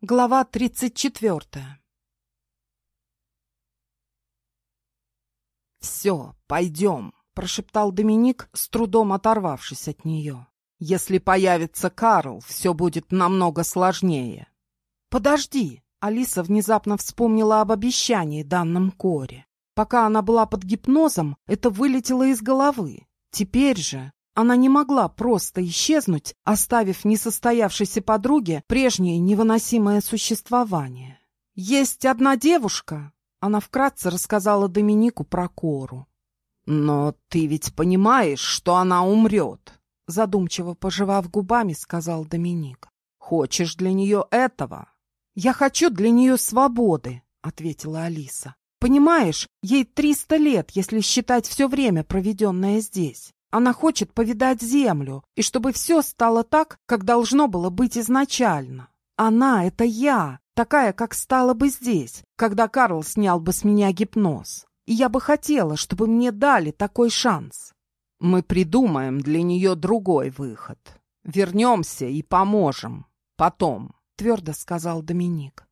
Глава тридцать четвертая «Все, пойдем», — прошептал Доминик, с трудом оторвавшись от нее. «Если появится Карл, все будет намного сложнее». «Подожди», — Алиса внезапно вспомнила об обещании данном Коре. Пока она была под гипнозом, это вылетело из головы. Теперь же она не могла просто исчезнуть, оставив несостоявшейся подруге прежнее невыносимое существование. «Есть одна девушка!» Она вкратце рассказала Доминику про Кору. «Но ты ведь понимаешь, что она умрет!» Задумчиво пожевав губами, сказал Доминик. «Хочешь для нее этого?» «Я хочу для нее свободы», — ответила Алиса. «Понимаешь, ей триста лет, если считать все время, проведенное здесь. Она хочет повидать землю, и чтобы все стало так, как должно было быть изначально. Она — это я, такая, как стала бы здесь, когда Карл снял бы с меня гипноз. И я бы хотела, чтобы мне дали такой шанс. Мы придумаем для нее другой выход. Вернемся и поможем. Потом, — твердо сказал Доминик.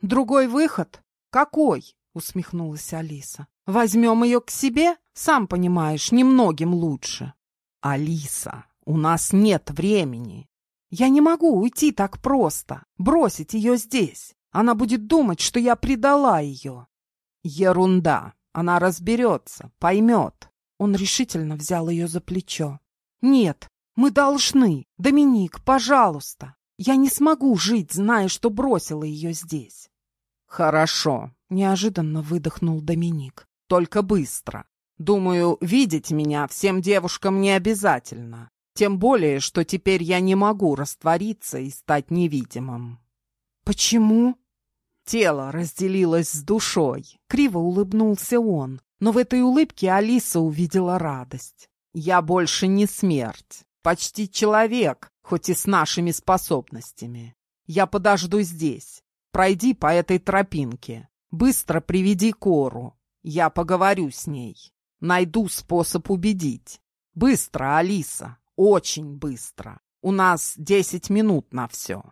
Другой выход? Какой? — усмехнулась Алиса. Возьмем ее к себе? Сам понимаешь, немногим лучше. Алиса, у нас нет времени. Я не могу уйти так просто, бросить ее здесь. Она будет думать, что я предала ее. Ерунда. Она разберется, поймет. Он решительно взял ее за плечо. Нет, мы должны. Доминик, пожалуйста. Я не смогу жить, зная, что бросила ее здесь. Хорошо, неожиданно выдохнул Доминик. Только быстро. Думаю, видеть меня всем девушкам не обязательно. Тем более, что теперь я не могу раствориться и стать невидимым. Почему? Тело разделилось с душой. Криво улыбнулся он, но в этой улыбке Алиса увидела радость. Я больше не смерть, почти человек, хоть и с нашими способностями. Я подожду здесь. Пройди по этой тропинке. Быстро приведи Кору. Я поговорю с ней. Найду способ убедить. Быстро, Алиса, очень быстро. У нас десять минут на все.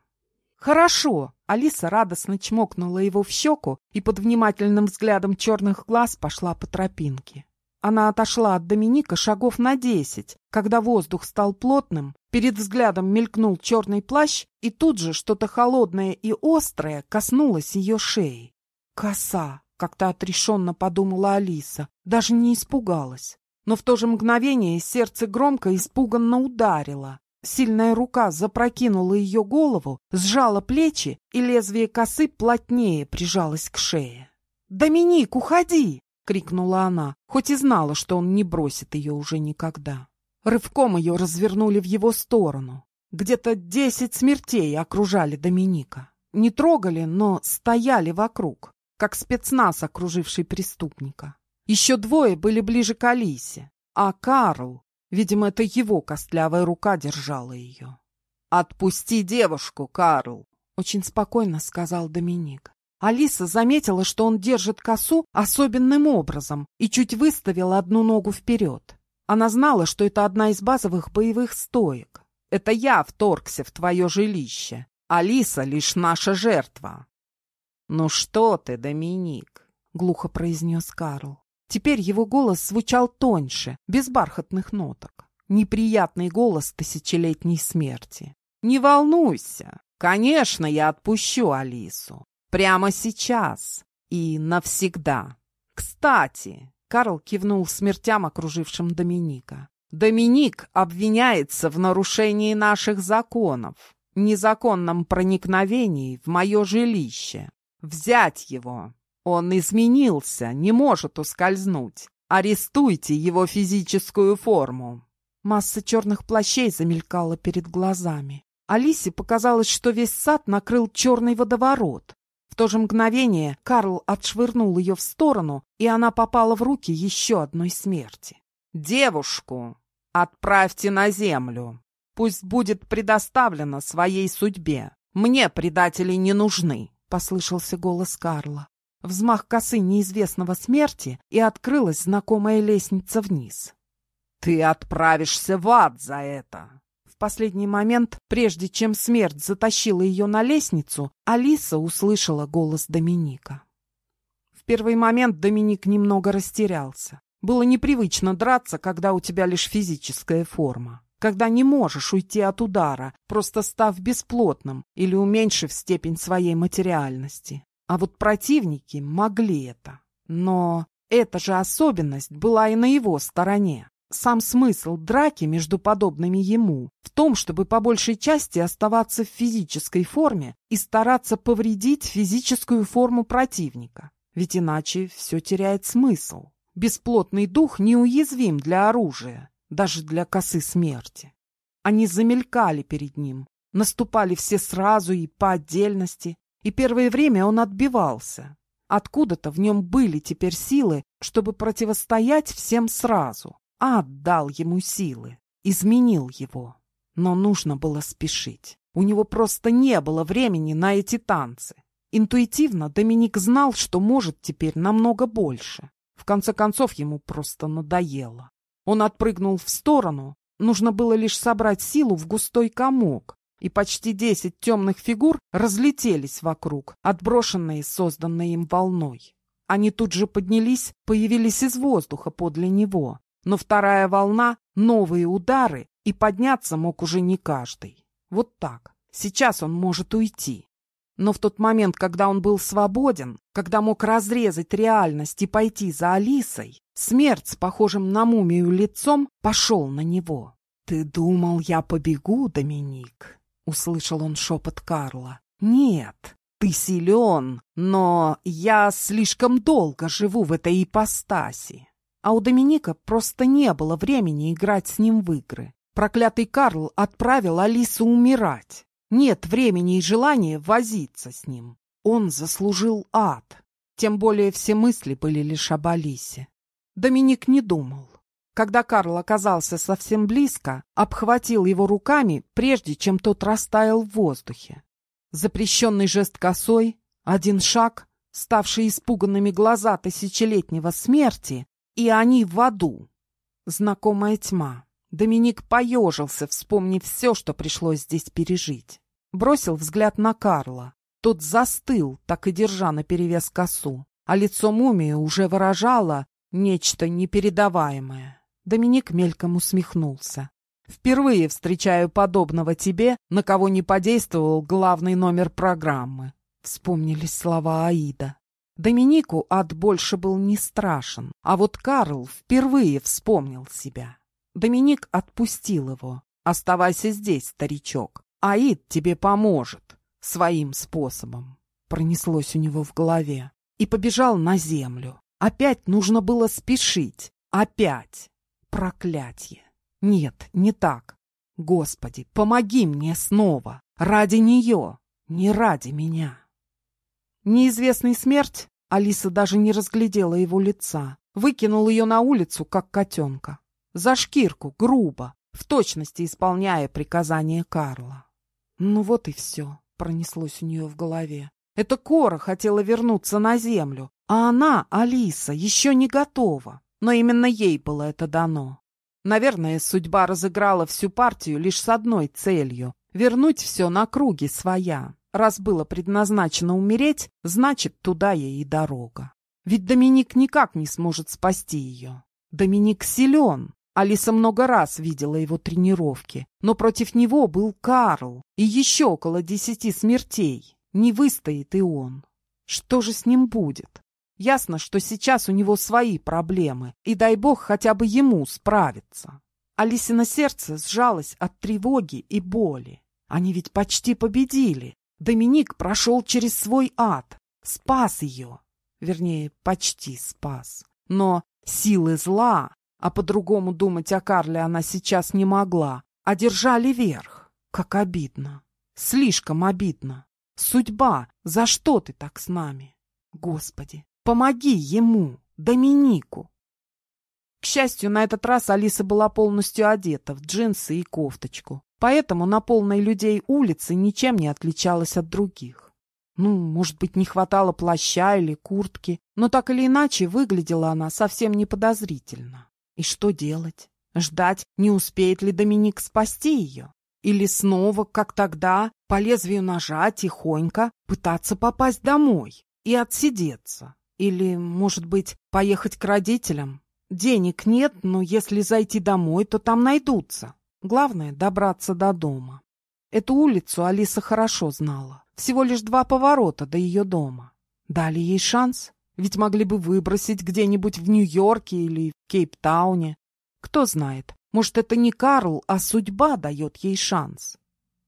Хорошо. Алиса радостно чмокнула его в щеку и под внимательным взглядом черных глаз пошла по тропинке. Она отошла от Доминика шагов на десять, когда воздух стал плотным, перед взглядом мелькнул черный плащ, и тут же что-то холодное и острое коснулось ее шеи. Коса. Как-то отрешенно подумала Алиса, даже не испугалась. Но в то же мгновение сердце громко испуганно ударило. Сильная рука запрокинула ее голову, сжала плечи, и лезвие косы плотнее прижалось к шее. «Доминик, уходи!» — крикнула она, хоть и знала, что он не бросит ее уже никогда. Рывком ее развернули в его сторону. Где-то десять смертей окружали Доминика. Не трогали, но стояли вокруг как спецназ, окруживший преступника. Еще двое были ближе к Алисе, а Карл, видимо, это его костлявая рука держала ее. «Отпусти девушку, Карл!» — очень спокойно сказал Доминик. Алиса заметила, что он держит косу особенным образом и чуть выставила одну ногу вперед. Она знала, что это одна из базовых боевых стоек. «Это я вторгся в твое жилище. Алиса лишь наша жертва. «Ну что ты, Доминик?» — глухо произнес Карл. Теперь его голос звучал тоньше, без бархатных ноток. Неприятный голос тысячелетней смерти. «Не волнуйся. Конечно, я отпущу Алису. Прямо сейчас. И навсегда. Кстати...» — Карл кивнул смертям, окружившим Доминика. «Доминик обвиняется в нарушении наших законов, незаконном проникновении в мое жилище. Взять его! Он изменился, не может ускользнуть. Арестуйте его физическую форму!» Масса черных плащей замелькала перед глазами. Алисе показалось, что весь сад накрыл черный водоворот. В то же мгновение Карл отшвырнул ее в сторону, и она попала в руки еще одной смерти. «Девушку отправьте на землю. Пусть будет предоставлена своей судьбе. Мне предатели не нужны». — послышался голос Карла. Взмах косы неизвестного смерти, и открылась знакомая лестница вниз. «Ты отправишься в ад за это! В последний момент, прежде чем смерть затащила ее на лестницу, Алиса услышала голос Доминика. В первый момент Доминик немного растерялся. Было непривычно драться, когда у тебя лишь физическая форма. Когда не можешь уйти от удара, просто став бесплотным или уменьшив степень своей материальности. А вот противники могли это. Но эта же особенность была и на его стороне. Сам смысл драки между подобными ему в том, чтобы по большей части оставаться в физической форме и стараться повредить физическую форму противника. Ведь иначе все теряет смысл. Бесплотный дух неуязвим для оружия, даже для косы смерти. Они замелькали перед ним, наступали все сразу и по отдельности, и первое время он отбивался. Откуда-то в нем были теперь силы, чтобы противостоять всем сразу. Ад дал ему силы, изменил его. Но нужно было спешить. У него просто не было времени на эти танцы. Интуитивно Доминик знал, что может теперь намного больше. В конце концов, ему просто надоело. Он отпрыгнул в сторону. Нужно было лишь собрать силу в густой комок, и почти десять темных фигур разлетелись вокруг, отброшенные созданной им волной. Они тут же поднялись, появились из воздуха подле него. Но вторая волна — новые удары, и подняться мог уже не каждый. Вот так. Сейчас он может уйти. Но в тот момент, когда он был свободен, когда мог разрезать реальность и пойти за Алисой, смерть с похожим на мумию лицом пошел на него. «Ты думал, я побегу, Доминик?» — услышал он шепот Карла. «Нет, ты силен, но я слишком долго живу в этой ипостаси». А у Доминика просто не было времени играть с ним в игры. Проклятый Карл отправил Алису умирать. Нет времени и желания возиться с ним. Он заслужил ад. Тем более все мысли были лишь об Алисе. Доминик не думал. Когда Карл оказался совсем близко, обхватил его руками, прежде чем тот растаял в воздухе. Запрещенный жест косой, один шаг, ставший испуганными глаза тысячелетнего смерти, и они в аду. Знакомая тьма. Доминик поежился, вспомнив все, что пришлось здесь пережить. Бросил взгляд на Карла. Тот застыл, так и держа наперевес косу, а лицо мумии уже выражало нечто непередаваемое. Доминик мельком усмехнулся. «Впервые встречаю подобного тебе, на кого не подействовал главный номер программы». Вспомнились слова Аида. Доминику ад больше был не страшен, а вот Карл впервые вспомнил себя. Доминик отпустил его. «Оставайся здесь, старичок. Аид тебе поможет. Своим способом». Пронеслось у него в голове. И побежал на землю. Опять нужно было спешить. Опять. Проклятье! Нет, не так. Господи, помоги мне снова. Ради нее, не ради меня. Неизвестный смерть, Алиса даже не разглядела его лица, выкинул ее на улицу, как котенка. За шкирку, грубо, в точности исполняя приказание Карла. Ну вот и все, пронеслось у нее в голове. Это Кора хотела вернуться на землю, а она, Алиса, еще не готова но именно ей было это дано. Наверное, судьба разыграла всю партию лишь с одной целью — вернуть все на круги своя. Раз было предназначено умереть, значит, туда ей и дорога. Ведь Доминик никак не сможет спасти ее. Доминик силен. Алиса много раз видела его тренировки, но против него был Карл и еще около десяти смертей. Не выстоит и он. Что же с ним будет? Ясно, что сейчас у него свои проблемы, и дай бог хотя бы ему справиться. Алисина сердце сжалось от тревоги и боли. Они ведь почти победили. Доминик прошел через свой ад, спас ее. Вернее, почти спас. Но силы зла, а по-другому думать о Карле она сейчас не могла, одержали верх. Как обидно. Слишком обидно. Судьба, за что ты так с нами? Господи, Помоги ему, Доминику. К счастью, на этот раз Алиса была полностью одета в джинсы и кофточку, поэтому на полной людей улице ничем не отличалась от других. Ну, может быть, не хватало плаща или куртки, но так или иначе выглядела она совсем не подозрительно. И что делать? Ждать, не успеет ли Доминик спасти ее? Или снова, как тогда, по лезвию ножа тихонько пытаться попасть домой и отсидеться? Или, может быть, поехать к родителям? Денег нет, но если зайти домой, то там найдутся. Главное — добраться до дома. Эту улицу Алиса хорошо знала. Всего лишь два поворота до ее дома. Дали ей шанс, ведь могли бы выбросить где-нибудь в Нью-Йорке или в Кейптауне. Кто знает, может, это не Карл, а судьба дает ей шанс.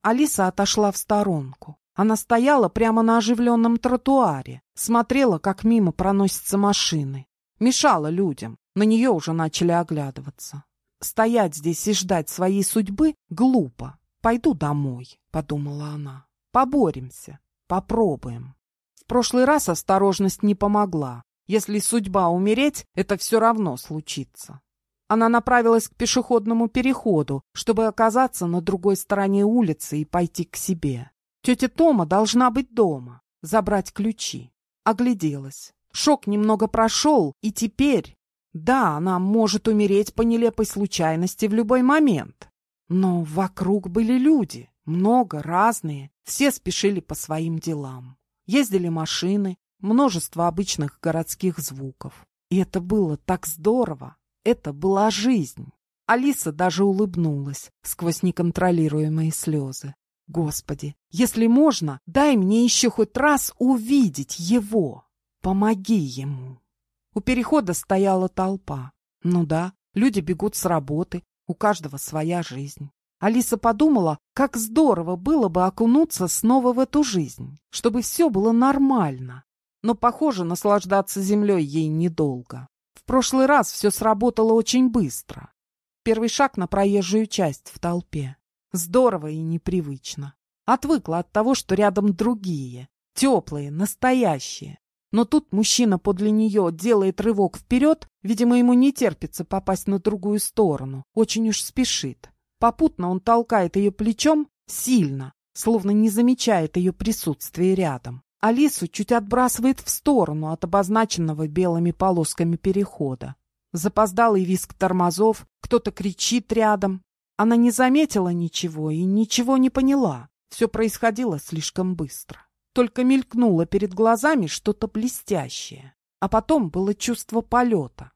Алиса отошла в сторонку. Она стояла прямо на оживленном тротуаре, смотрела, как мимо проносятся машины. Мешала людям, на нее уже начали оглядываться. Стоять здесь и ждать своей судьбы глупо. «Пойду домой», — подумала она. «Поборемся, попробуем». В прошлый раз осторожность не помогла. Если судьба умереть, это все равно случится. Она направилась к пешеходному переходу, чтобы оказаться на другой стороне улицы и пойти к себе. Тетя Тома должна быть дома, забрать ключи. Огляделась. Шок немного прошел, и теперь... Да, она может умереть по нелепой случайности в любой момент. Но вокруг были люди, много, разные, все спешили по своим делам. Ездили машины, множество обычных городских звуков. И это было так здорово. Это была жизнь. Алиса даже улыбнулась сквозь неконтролируемые слезы. Господи, если можно, дай мне еще хоть раз увидеть его. Помоги ему. У перехода стояла толпа. Ну да, люди бегут с работы, у каждого своя жизнь. Алиса подумала, как здорово было бы окунуться снова в эту жизнь, чтобы все было нормально. Но, похоже, наслаждаться землей ей недолго прошлый раз все сработало очень быстро. Первый шаг на проезжую часть в толпе. Здорово и непривычно. Отвыкла от того, что рядом другие, теплые, настоящие. Но тут мужчина подле нее делает рывок вперед, видимо, ему не терпится попасть на другую сторону, очень уж спешит. Попутно он толкает ее плечом сильно, словно не замечает ее присутствия рядом. Алису чуть отбрасывает в сторону от обозначенного белыми полосками перехода. Запоздалый визг тормозов, кто-то кричит рядом. Она не заметила ничего и ничего не поняла. Все происходило слишком быстро. Только мелькнуло перед глазами что-то блестящее. А потом было чувство полета.